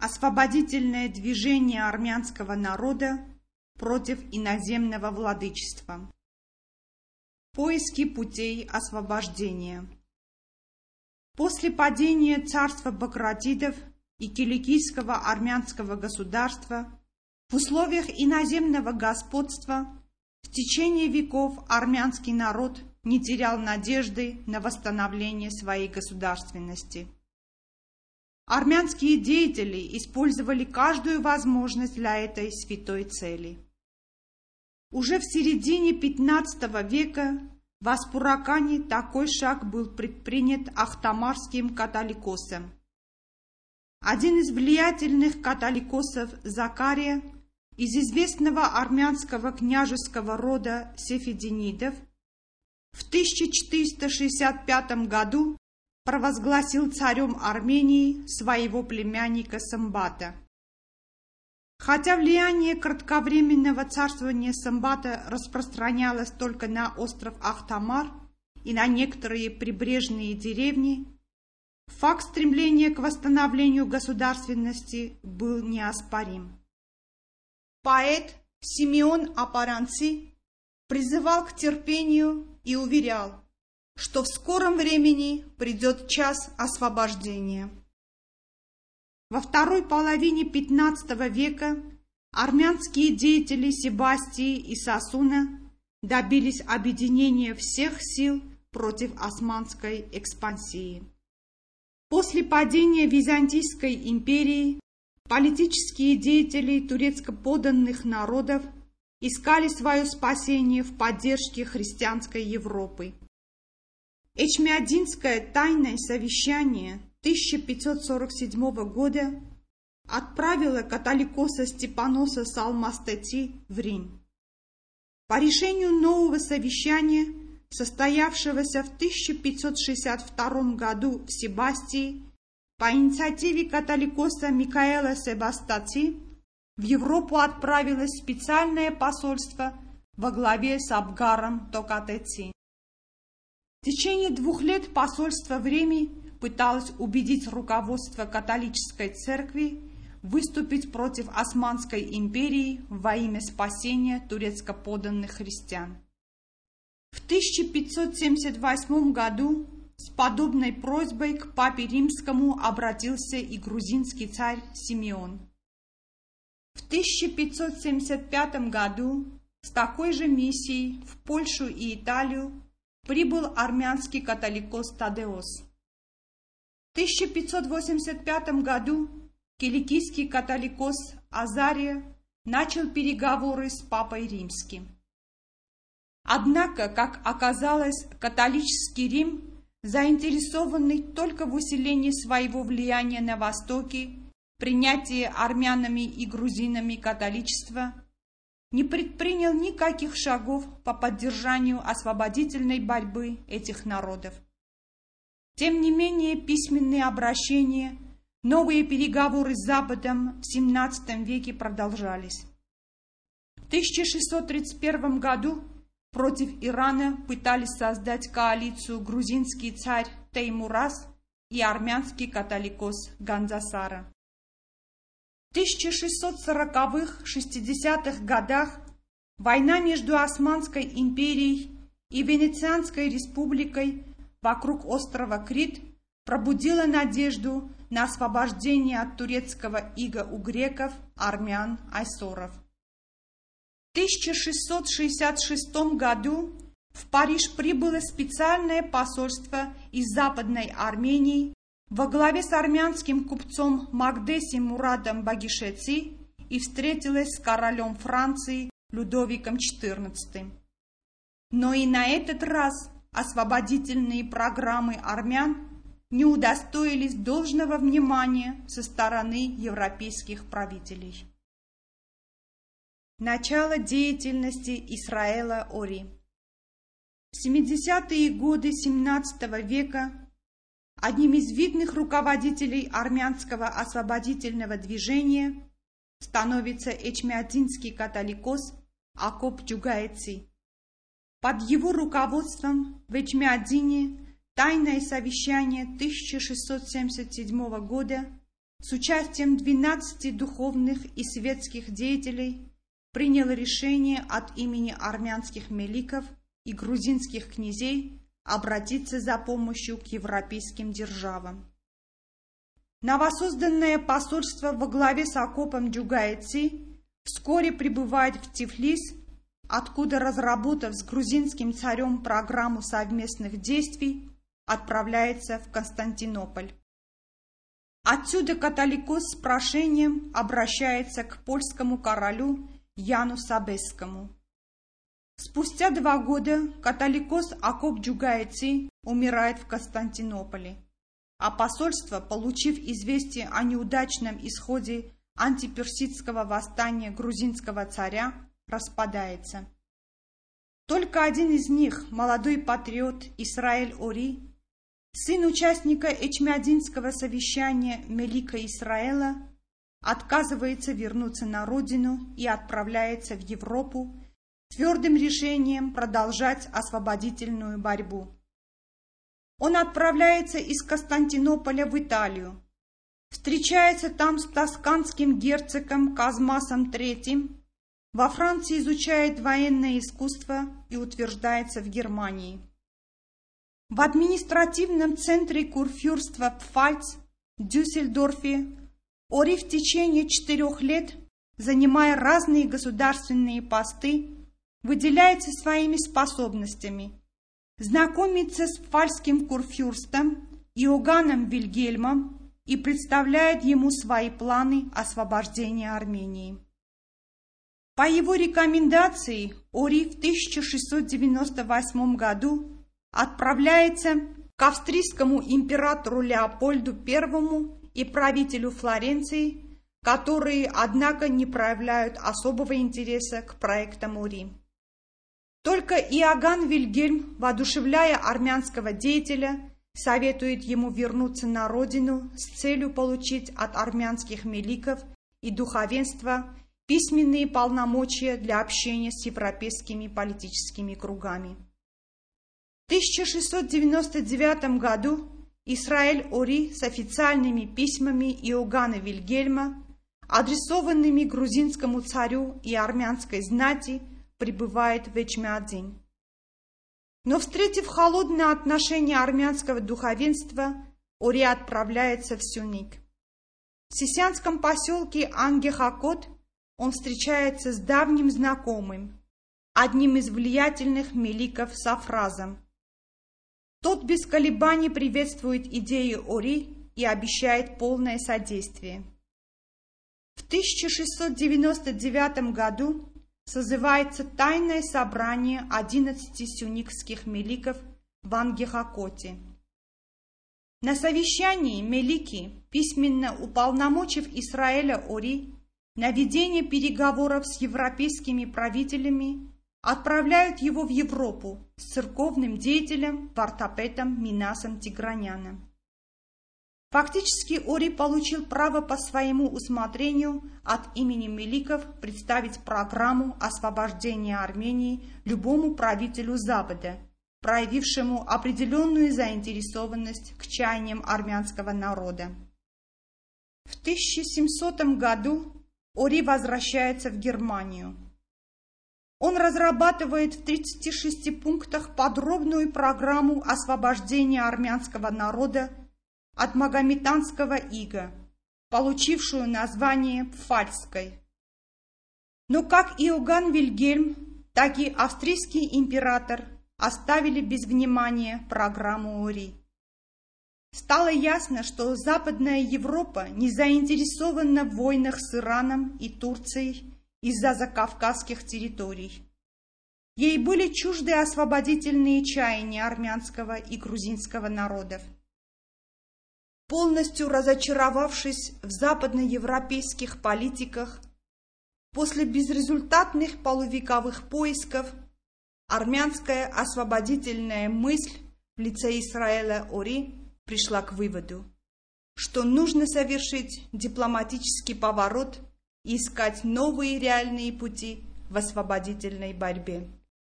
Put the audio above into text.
освободительное движение армянского народа против иноземного владычества. Поиски путей освобождения После падения царства Бакратидов и Киликийского армянского государства в условиях иноземного господства в течение веков армянский народ не терял надежды на восстановление своей государственности. Армянские деятели использовали каждую возможность для этой святой цели. Уже в середине XV века в Аспуракане такой шаг был предпринят Ахтамарским католикосом. Один из влиятельных католикосов Закария из известного армянского княжеского рода сефединидов в 1465 году провозгласил царем Армении своего племянника Самбата. Хотя влияние кратковременного царствования Самбата распространялось только на остров Ахтамар и на некоторые прибрежные деревни, факт стремления к восстановлению государственности был неоспорим. Поэт Симеон Апаранци призывал к терпению и уверял, что в скором времени придет час освобождения. Во второй половине XV века армянские деятели Себастии и Сасуна добились объединения всех сил против османской экспансии. После падения Византийской империи политические деятели турецко-поданных народов искали свое спасение в поддержке христианской Европы. Эчмиадинское тайное совещание 1547 года отправило католикоса Степаноса Салмастети в Рим. По решению нового совещания, состоявшегося в 1562 году в Себастии, по инициативе католикоса Микаэла Себастати, в Европу отправилось специальное посольство во главе с Абгаром Токатеци. В течение двух лет посольство в Риме пыталось убедить руководство католической церкви выступить против Османской империи во имя спасения турецко-поданных христиан. В 1578 году с подобной просьбой к папе римскому обратился и грузинский царь Симеон. В 1575 году с такой же миссией в Польшу и Италию прибыл армянский католикос Тадеос. В 1585 году киликийский католикос Азария начал переговоры с папой римским. Однако, как оказалось, католический Рим, заинтересованный только в усилении своего влияния на Востоке, принятии армянами и грузинами католичества, не предпринял никаких шагов по поддержанию освободительной борьбы этих народов. Тем не менее, письменные обращения, новые переговоры с Западом в XVII веке продолжались. В 1631 году против Ирана пытались создать коалицию грузинский царь Теймурас и армянский католикос Ганзасара. В 1640-60-х годах война между Османской империей и Венецианской республикой вокруг острова Крит пробудила надежду на освобождение от турецкого ига у греков, армян, айсоров. В 1666 году в Париж прибыло специальное посольство из Западной Армении во главе с армянским купцом Магдеси Мурадом Багишеци и встретилась с королем Франции Людовиком XIV. Но и на этот раз освободительные программы армян не удостоились должного внимания со стороны европейских правителей. Начало деятельности Исраэла Ори В 70-е годы XVII века одним из видных руководителей армянского освободительного движения становится эчмиадинский католикос Акоп Джугаэци. Под его руководством в Эчмиадине тайное совещание 1677 года с участием 12 духовных и светских деятелей принял решение от имени армянских меликов и грузинских князей обратиться за помощью к европейским державам. Новосозданное посольство во главе с Акопом Джугайци вскоре прибывает в Тифлис, откуда, разработав с грузинским царем программу совместных действий, отправляется в Константинополь. Отсюда католикос с прошением обращается к польскому королю Яну Сабесскому. Спустя два года католикос Акоп Джугайци умирает в Константинополе, а посольство, получив известие о неудачном исходе антиперсидского восстания грузинского царя, распадается. Только один из них, молодой патриот Исраэль Ори, сын участника Эчмиадинского совещания Мелика Исраэла, отказывается вернуться на родину и отправляется в Европу твердым решением продолжать освободительную борьбу. Он отправляется из Константинополя в Италию, встречается там с тосканским герцогом Казмасом III, во Франции изучает военное искусство и утверждается в Германии. В административном центре курфюрства Пфальц, Дюссельдорфе, Ори в течение четырех лет, занимая разные государственные посты, выделяется своими способностями, знакомится с пфальским курфюрстом Иоганном Вильгельмом и представляет ему свои планы освобождения Армении. По его рекомендации Ори в 1698 году отправляется к австрийскому императору Леопольду I и правителю Флоренции, которые, однако, не проявляют особого интереса к проектам Ури. Только Иоганн Вильгельм, воодушевляя армянского деятеля, советует ему вернуться на родину с целью получить от армянских меликов и духовенства письменные полномочия для общения с европейскими политическими кругами. 1699 году Исраэль Ори с официальными письмами Иоганна Вильгельма, адресованными грузинскому царю и армянской знати, прибывает в Эчмиадзин. Но, встретив холодное отношение армянского духовенства, Ори отправляется в Сюник. В сисянском поселке Ангехакот он встречается с давним знакомым, одним из влиятельных меликов Сафразом – тот без колебаний приветствует идею Ори и обещает полное содействие. В 1699 году созывается тайное собрание 11 сюникских меликов в Ангехакоте. На совещании мелики, письменно уполномочив Израиля Ори на ведение переговоров с европейскими правителями отправляют его в Европу с церковным деятелем, вартапетом Минасом Тиграняном. Фактически Ори получил право по своему усмотрению от имени Меликов представить программу освобождения Армении любому правителю Запада, проявившему определенную заинтересованность к чаяниям армянского народа. В 1700 году Ори возвращается в Германию – он разрабатывает в 36 пунктах подробную программу освобождения армянского народа от магометанского ига, получившую название Пфальской. Но как Иоганн Вильгельм, так и австрийский император оставили без внимания программу Ори. Стало ясно, что Западная Европа не заинтересована в войнах с Ираном и Турцией из-за закавказских территорий. Ей были чужды освободительные чаяния армянского и грузинского народов. Полностью разочаровавшись в западноевропейских политиках, после безрезультатных полувековых поисков армянская освободительная мысль в лице Израиля Ори пришла к выводу, что нужно совершить дипломатический поворот искать новые реальные пути в освободительной борьбе.